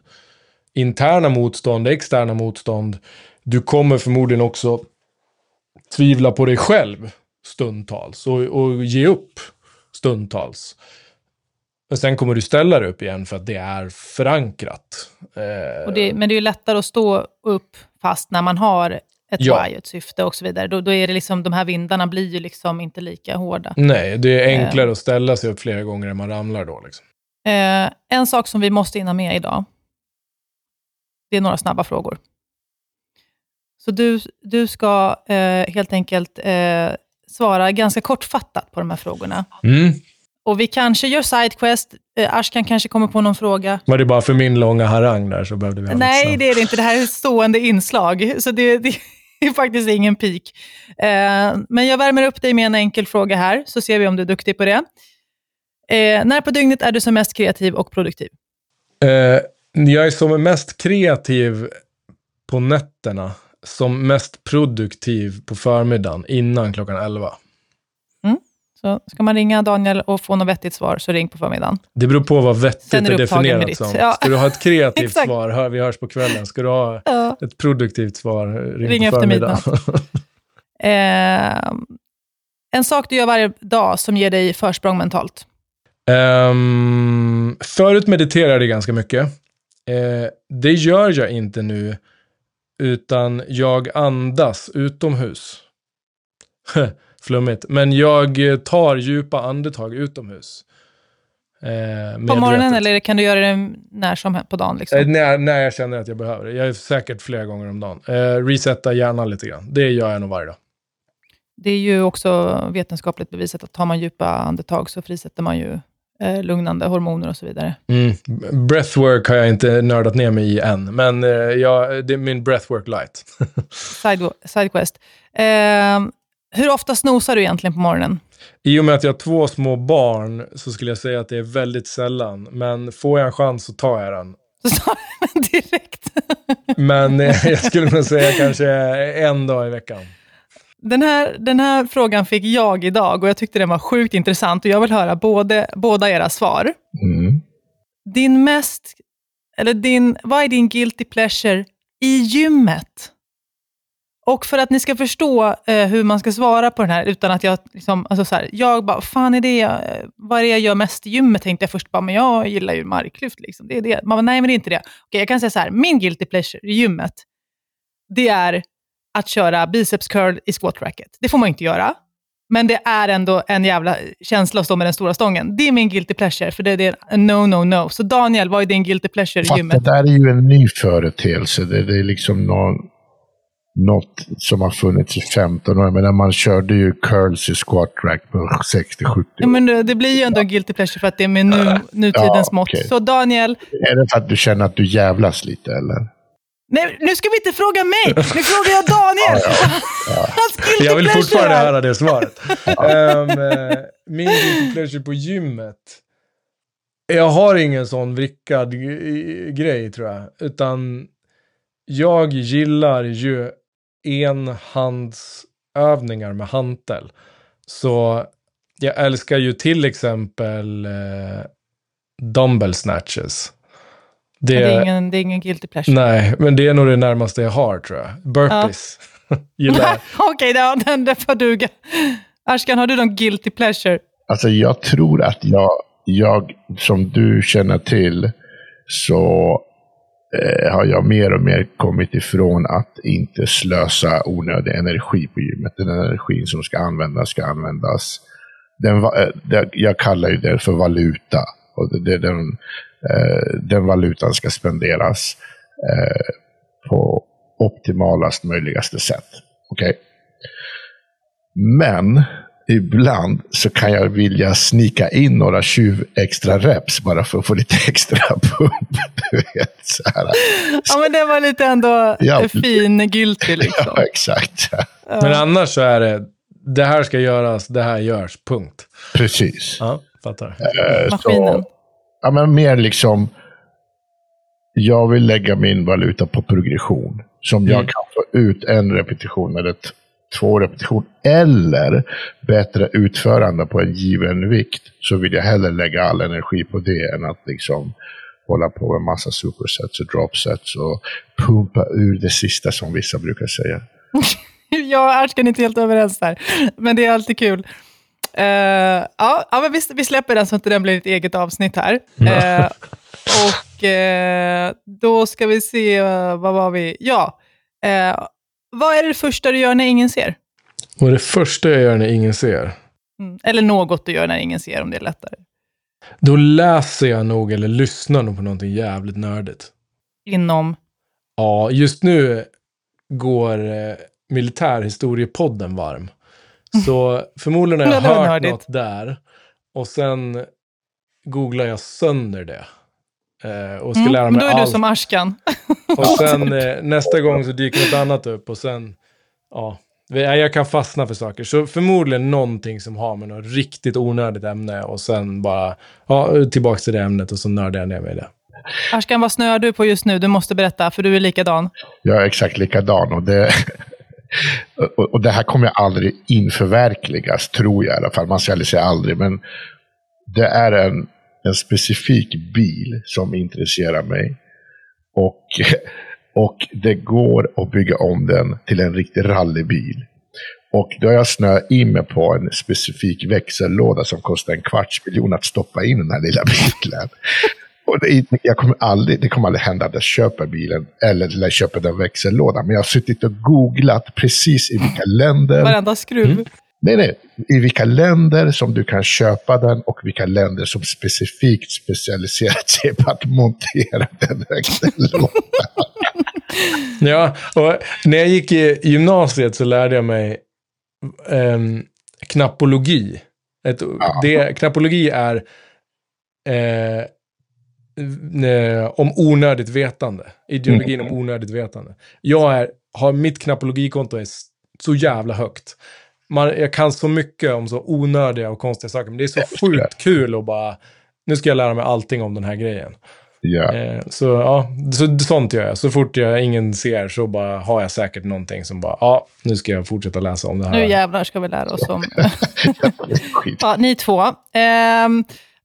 Interna motstånd, externa motstånd. Du kommer förmodligen också tvivla på dig själv stundtals och, och ge upp stundtals. Men sen kommer du ställa dig upp igen för att det är förankrat. Eh, det, men det är ju lättare att stå upp fast när man har ett ja. why, ett syfte och så vidare. Då, då, är det liksom, de här vindarna blir ju liksom inte lika hårda. Nej, det är enklare eh, att ställa sig upp flera gånger än man ramlar då. Liksom. Eh, en sak som vi måste hinna med idag, det är några snabba frågor. Så du, du ska eh, helt enkelt eh, svara ganska kortfattat på de här frågorna. Mm. Och vi kanske gör sidequest. Eh, Ashkan kanske kommer på någon fråga. Var det bara för min långa harang där så behövde vi ha Nej, det är det inte. Det här är ett stående inslag. Så det, det är faktiskt ingen pik. Eh, men jag värmer upp dig med en enkel fråga här, så ser vi om du är duktig på det. Eh, när på dygnet är du som mest kreativ och produktiv? Eh, jag är som mest kreativ på nätterna som mest produktiv på förmiddagen innan klockan 11. Mm. Så ska man ringa Daniel och få något vettigt svar, så ring på förmiddagen. Det beror på vad vettigt är definierat som. Ja. Ska du ha ett kreativt svar, hör, vi hörs på kvällen. Ska du ha Ja. ett produktivt svar, ring, Ring på förmiddagen. Eh, en sak du gör varje dag som ger dig försprång mentalt. Ehm, förut mediterade jag ganska mycket. Eh, det gör jag inte nu, utan jag andas utomhus. Flummigt. Men jag eh, tar djupa andetag utomhus. Eh, På morgonen eller kan du göra det när som helst på dagen? Liksom? Eh, när, när jag känner att jag behöver det. Jag är säkert flera gånger om dagen. Eh, resetta hjärnan lite grann. Det gör jag nog varje dag. Det är ju också vetenskapligt bevisat att tar man djupa andetag så frisätter man ju eh, lugnande hormoner och så vidare. Mm. Breathwork har jag inte nördat ner mig i än, men eh, jag, det är min breathwork light. Side, sidequest. Eh, hur ofta snosar du egentligen på morgonen? I och med att jag har två små barn så skulle jag säga att det är väldigt sällan. Men får jag en chans så tar jag den. Så svarar jag direkt. Men eh, jag skulle nog säga kanske en dag i veckan. Den här, den här frågan fick jag idag och jag tyckte den var sjukt intressant och jag vill höra både, båda era svar. Mm. Din mest, eller din, vad är din guilty pleasure i gymmet? Och för att ni ska förstå eh, hur man ska svara på den här, utan att jag liksom, alltså så här, jag bara, fan är det jag, eh, vad är det jag gör mest i gymmet? Tänkte jag först bara, men jag gillar ju marklyft liksom. Det är det. Man bara, nej men det är inte det. Okej, jag kan säga så här, min guilty pleasure i gymmet, det är att köra biceps curl i squat racket. Det får man inte göra. Men det är ändå en jävla känsla att stå med den stora stången. Det är min guilty pleasure, för det är en no, no, no. Så Daniel, vad är din guilty pleasure i Fast det gymmet? där är ju en ny företeelse. Det, det är liksom någon, något som har funnits i 15 år. Men när man körde ju curls i squat rack på 60-70 Ja, men det, blir ju ändå en guilty pleasure för att det är med nu, nutidens Ja, mått. okej. Så Daniel, Är det för att du känner att du jävlas lite eller? Nej, nu ska vi inte fråga mig! Nu frågar jag Daniel! Hans guilty Jag vill fortfarande höra det svaret. Eh, min guilty pleasure på gymmet. Jag har ingen sån vrickad grej tror jag. Utan jag gillar ju enhandsövningar med hantel. Så jag älskar ju till exempel eh, dumbbell snatches. Det, Ja, Det är ingen, det är ingen guilty pleasure. Nej, men det är nog det närmaste jag har tror jag. Burpees. gillar jag. Okej, okay, den där får duga. Ashkan, har du någon guilty pleasure? Alltså jag tror att jag, jag som du känner till, så eh, har jag mer och mer kommit ifrån att inte slösa onödig energi på gymmet. Den energin som ska användas ska användas. Den, va- eh, jag kallar ju det för valuta. Och det, det, den, den valutan ska spenderas eh, på optimalast möjligaste sätt. Okej? Men ibland så kan jag vilja snika in några 20 extra reps bara för att få lite extra pump. Du vet, så här. Ja, men det var lite ändå Ja. fin guilty liksom. Ja, exakt. Men annars så är det, det här ska göras, det här görs, punkt. Precis. Ja, fattar. Eh, Maskinen. Så, ja, men mer liksom, jag vill lägga min valuta på progression. Som jag Mm. kan få ut en repetition eller två repetition. Eller bättre utförande på en given vikt. Så vill jag hellre lägga all energi på det än att liksom hålla på med massa supersets och dropsets och pumpa ur det sista som vissa brukar säga. Jag och Ashkan är inte helt överens där, men det är alltid kul. Eh, ja, ja, men vi, vi släpper den så att den blir ett eget avsnitt här. Eh, och eh, då ska vi se, vad var vi? Ja, vad är det första du gör när ingen ser? Och det första jag gör när ingen ser, Mm. Eller något du gör när ingen ser, om det är lättare. då läser jag nog eller lyssnar nog på någonting jävligt nördigt. Inom... Ja, just nu går militärhistoriepodden varm. Så förmodligen har jag hört nördigt. något där. Och sen googlar jag sönder det. Eh, och ska Mm, lära mig då är du allt. som Ashkan. Och sen eh, nästa gång så dyker något annat upp och sen, ja, jag kan fastna för saker. Så förmodligen någonting som har med något riktigt onödigt ämne och sen bara, ja, tillbaka till det ämnet och så nördar jag ner mig i det. Ashkan, vad snöar du på just nu? Du måste berätta, för du är likadan. Jag är exakt likadan. Och det, och, och det här kommer jag aldrig införverkligas, tror jag i alla fall. Man säljer sig aldrig, men det är en, en specifik bil som intresserar mig. Och, och det går att bygga om den till en riktig rallybil. Och då har jag snöat in mig på en specifik växellåda som kostar en kvarts miljon att stoppa in den här lilla bilen. Och det, jag kommer aldrig, det kommer aldrig hända att jag köper bilen eller, eller köper den växellådan. Men jag har suttit och googlat precis i vilka länder... Varenda skruv. Mm. Nej, nej. I vilka länder som du kan köpa den och vilka länder som specifikt specialiserat sig på att montera den växellådan. ja, och när jag gick i gymnasiet så lärde jag mig eh, knappologi. Ett, det, knappologi är eh, om onödigt vetande. Ideologin mm. om onödigt vetande. Jag är, har mitt knappologikonto är så jävla högt. Man, jag kan så mycket om så onödiga och konstiga saker, men det är så sjukt kul att bara, nu ska jag lära mig allting om den här grejen. Eh, så ja, så, sånt gör jag. Så fort jag ingen ser så bara har jag säkert någonting som bara, ja, nu ska jag fortsätta läsa om det här. Nu jävlar ska vi lära oss om... ja, ni två. Eh,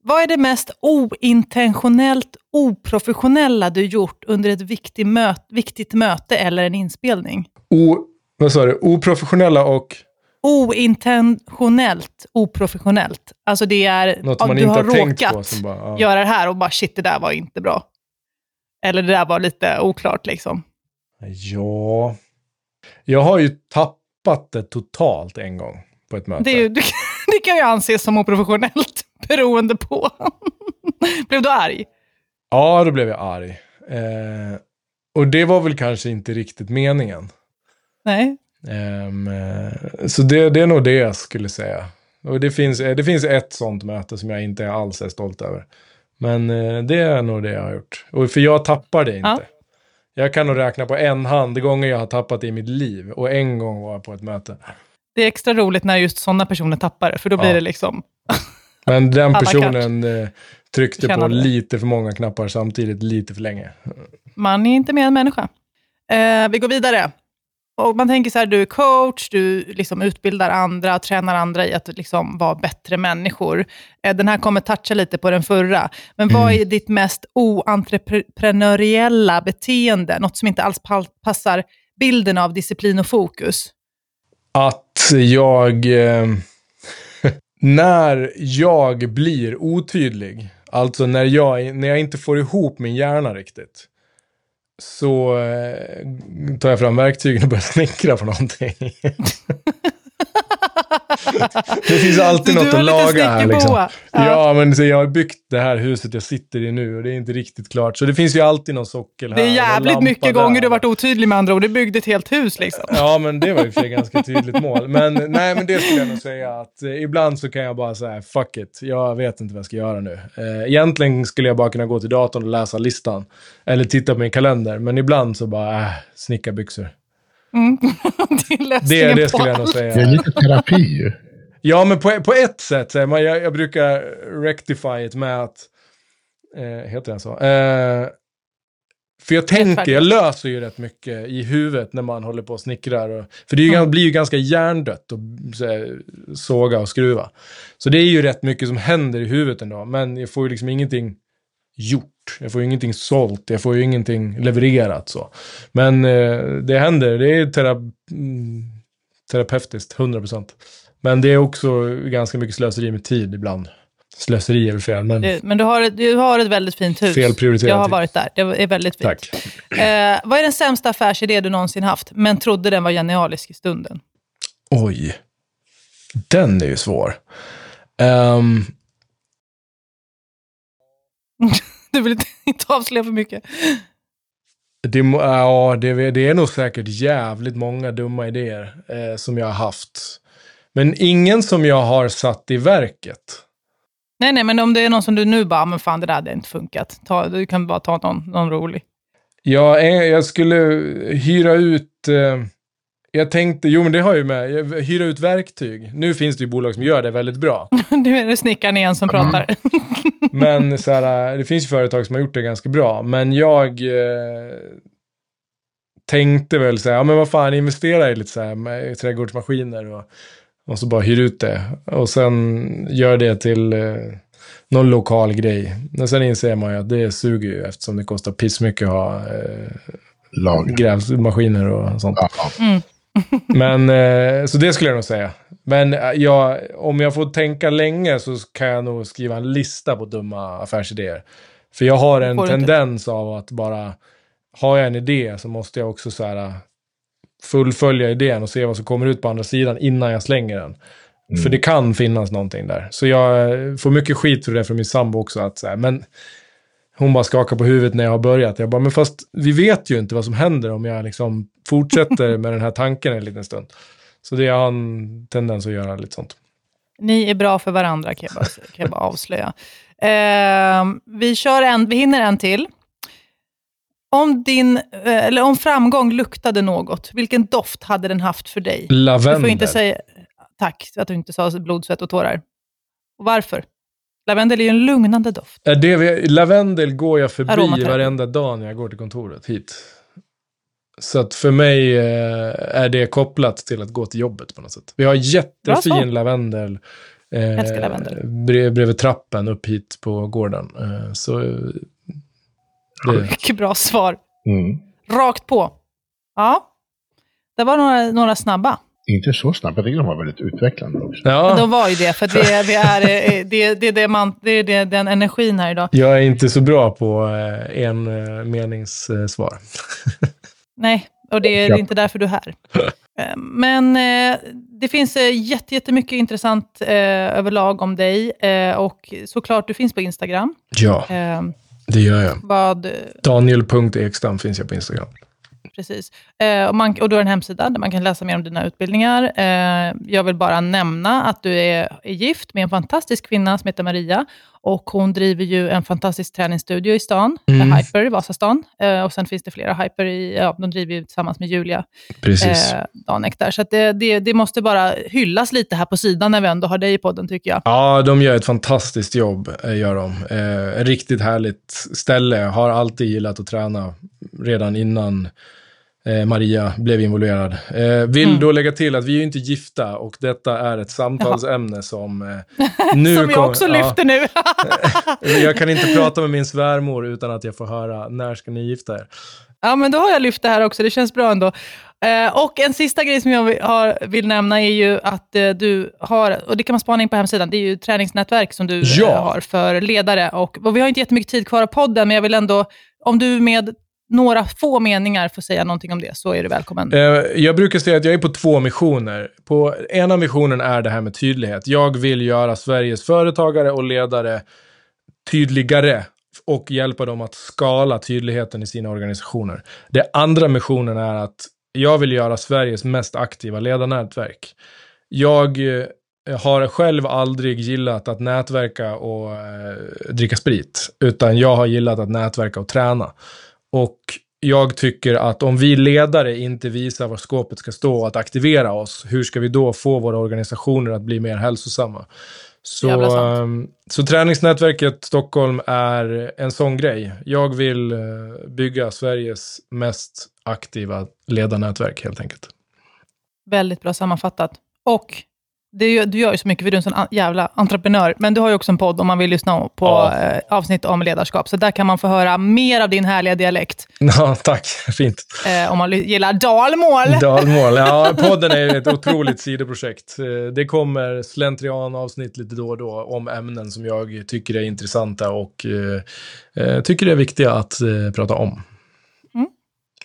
vad är det mest ointentionellt oprofessionella du gjort under ett viktigt, möt, viktigt möte eller en inspelning? O, vad sa du? Oprofessionella och? Ointentionellt oprofessionellt. Alltså det är Något man du inte har, har tänkt råkat på. Som bara, ja. göra det här och bara shit, det där var inte bra. Eller det där var lite oklart liksom. Ja, jag har ju tappat det totalt en gång på ett möte. Det, är det kan ju anses som oprofessionellt beroende på. blev du arg? Ja, då blev jag arg. Eh, och det var väl kanske inte riktigt meningen. Nej. Um, så det, det, är nog det jag skulle säga. Och det finns, det finns ett sånt möte som jag inte alls är stolt över. Men uh, det är nog det jag har gjort. Och för jag tappar det inte. Ja. Jag kan nog räkna på en hand gånger jag har tappat det i mitt liv. Och en gång var jag på ett möte. Det är extra roligt när just sådana personer tappar det, för då blir ja. det liksom... Men den personen uh, tryckte på det. lite för många knappar samtidigt, lite för länge. Man är inte mer än människa. Uh, vi går vidare. Och man tänker så här, du är coach, du liksom utbildar andra, tränar andra i att liksom vara bättre människor. Eh, den här kommer toucha lite på den förra. Men mm. vad är ditt mest oentreprenöriella beteende? Något som inte alls passar bilden av disciplin och fokus? Att jag... När jag blir otydlig, alltså när jag, när jag inte får ihop min hjärna riktigt, så eh, tar jag fram verktygen och börjar snickra på någonting. det finns alltid något att laga här. Liksom. Ja. ja, men så jag har byggt det här huset jag sitter i nu och det är inte riktigt klart. Så det finns ju alltid någon sockel här. Det är jävligt mycket där. gånger du har varit otydlig med andra ord. Du byggde ett helt hus liksom. Ja, men det var ju för ganska tydligt mål. Men nej, men det skulle jag nog säga att eh, ibland så kan jag bara säga fuck it. Jag vet inte vad jag ska göra nu. Eh, egentligen skulle jag bara kunna gå till datorn och läsa listan. Eller titta på min kalender. Men ibland så bara, äh, snicka byxor. Mm. det, är det, det skulle jag nog säga. Det är lite terapi ju. Ja, men på, på ett sätt. Jag, jag brukar rectify it med att... Eh, heter den så? Eh, för jag tänker, jag löser ju rätt mycket i huvudet när man håller på och snickrar. Och, för det ju, mm. blir ju ganska hjärndött att såga och skruva. Så det är ju rätt mycket som händer i huvudet ändå. Men jag får ju liksom ingenting gjort. Jag får ju ingenting sålt, jag får ju ingenting levererat så. Men eh, det händer, det är tera mm, terapeutiskt, 100%. Men det är också ganska mycket slöseri med tid ibland. Slöseri är väl fel, men... Det, men du har, ett, du har ett väldigt fint hus. Fel prioriterat. Jag har varit där. Det är väldigt fint. Tack. Eh, vad är den sämsta affärsidé du någonsin haft, men trodde den var genialisk i stunden? Oj. Den är ju svår. Um... du vill inte avslöja för mycket. Det, ja, det, det, är nog säkert jävligt många dumma idéer eh, som jag har haft. Men ingen som jag har satt i verket. Nej, nej, men om det är någon som du nu bara, men fan det där hade inte funkat. Ta, du kan bara ta någon, någon rolig. Ja, jag skulle hyra ut... Eh, jag tänkte, jo men det har ju med, hyra ut verktyg. Nu finns det ju bolag som gör det väldigt bra. nu är det snickaren igen som mm. pratar. men så här, det finns ju företag som har gjort det ganska bra. Men jag eh, tänkte väl så här, ja men vad fan, investera i lite så här med trädgårdsmaskiner och, och så bara hyr ut det. Och sen gör det till eh, någon lokal grej. Men sen inser man ju att det suger ju eftersom det kostar pissmycket att ha eh, grävmaskiner och sånt. Ja, Mm. Men, eh, så det skulle jag nog säga. Men eh, jag, om jag får tänka länge så kan jag nog skriva en lista på dumma affärsidéer. För jag har en du inte. tendens av att bara, har jag en idé så måste jag också så här eh, fullfölja idén och se vad som kommer ut på andra sidan innan jag slänger den. Mm. För det kan finnas någonting där. Så jag eh, får mycket skit för det från min sambo också. Att så här, men hon bara skakar på huvudet när jag har börjat. Jag bara, men fast vi vet ju inte vad som händer om jag liksom fortsätter med den här tanken en liten stund. Så det har en tendens att göra lite sånt. Ni är bra för varandra, kan jag bara, kan jag bara avslöja. Eh, vi, kör en, vi hinner en till. Om, din, eh, eller om framgång luktade något, vilken doft hade den haft för dig? Du Lavendel. får inte säga tack för att du inte sa blod, svett och tårar. Och varför? Lavendel är ju en lugnande doft. Det, lavendel går jag förbi varenda dag när jag går till kontoret hit. Så att för mig eh, är det kopplat till att gå till jobbet på något sätt. Vi har jättefin lavendel. Eh, Älskar lavendel. brev- Bredvid trappen upp hit på gården. Eh, så eh, det, Mycket bra svar. Mm. Rakt på. Ja, det var några, några snabba. Inte så snabbt, jag tycker de var väldigt utvecklande också. ja, De var ju det, för det, vi är, det, det, det, man, det är det, den energin här idag. jag är inte så bra på eh, en meningssvar. Nej, och det är inte därför du är här. Eh, Men eh, det finns eh, jätte- jättemycket intressant eh, överlag om dig. Eh, och såklart, du finns på Instagram. Ja, Eh, det gör jag. vad, Daniel.ekstam finns jag på Instagram. precis. Och, man, och du har en hemsida där man kan läsa mer om dina utbildningar. Jag vill bara nämna att du är, är gift med en fantastisk kvinna som heter Maria. Och hon driver ju en fantastisk träningsstudio i stan, Mm. Hyper i Vasastan. Eh, och sen finns det flera Hyper, i, ja, de driver ju tillsammans med Julia. Precis. eh, Danek där. Så det, det, det måste bara hyllas lite här på sidan när vi ändå har dig i podden, tycker jag. Ja, de gör ett fantastiskt jobb, eh, gör de. Eh, riktigt härligt ställe. Har alltid gillat att träna redan innan eh, Maria blev involverad. Eh, vill Mm. då lägga till att vi är inte gifta och detta är ett samtalsämne som eh, nu Som jag också lyfter nu. Jag kan inte prata med min svärmor utan att jag får höra när ska ni gifta er. ja, men då har jag lyft det här också. Det känns bra ändå. Eh, och en sista grej som jag har, vill nämna är ju att eh, du har, och det kan man spana in på hemsidan, det är ju träningsnätverk som du Ja. eh, har för ledare. Och, och vi har inte jättemycket tid kvar av podden, men jag vill ändå, om du med några få meningar får säga någonting om det, så är du välkommen. Eh, jag brukar säga att jag är på två missioner. På ena missionen är det här med tydlighet. Jag vill göra Sveriges företagare och ledare tydligare och hjälpa dem att skala tydligheten i sina organisationer. Det andra missionen är att jag vill göra Sveriges mest aktiva ledarnätverk. Jag eh, har själv aldrig gillat att nätverka och eh, dricka sprit, utan jag har gillat att nätverka och träna. Och jag tycker att om vi ledare inte visar var skåpet ska stå och att aktivera oss, hur ska vi då få våra organisationer att bli mer hälsosamma? Så, ehm, så träningsnätverket Stockholm är en sån grej. Jag vill eh, bygga Sveriges mest aktiva ledarnätverk helt enkelt. Väldigt bra sammanfattat. Och ju- du gör ju så mycket, för du är en sån jävla entreprenör. Men du har ju också en podd om man vill lyssna på Ja. eh, avsnitt om ledarskap. Så där kan man få höra mer av din härliga dialekt. Ja, tack. Fint. Eh, om man gillar dalmål. Dalmål. Ja, podden är ett otroligt sidoprojekt. Eh, Det kommer slentrian avsnitt lite då och då om ämnen som jag tycker är intressanta och eh, eh, tycker är viktiga att eh, prata om.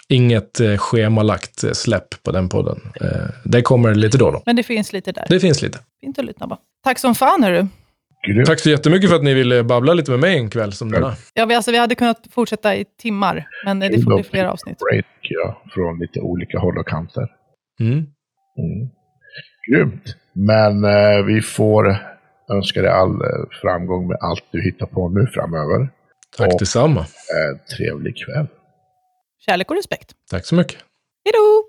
Inget eh, schemalagt eh, släpp på den podden. Eh, det kommer lite då och då. Men det finns lite där. Det finns lite. Fint att lyssna på. Tack som fan, hörru. Grymt. Tack så jättemycket för att ni ville babbla lite med mig en kväll som denna. Ja, vi, alltså, vi hade kunnat fortsätta i timmar, men det får bli fler avsnitt. Break, ja, från lite olika håll och kanter. Mm. Mm. Grymt. Men eh, vi får önska dig all eh, framgång med allt du hittar på nu framöver. Tack Och- detsamma. Eh, trevlig kväll. Kärlek och respekt. Tack så mycket. Hej då!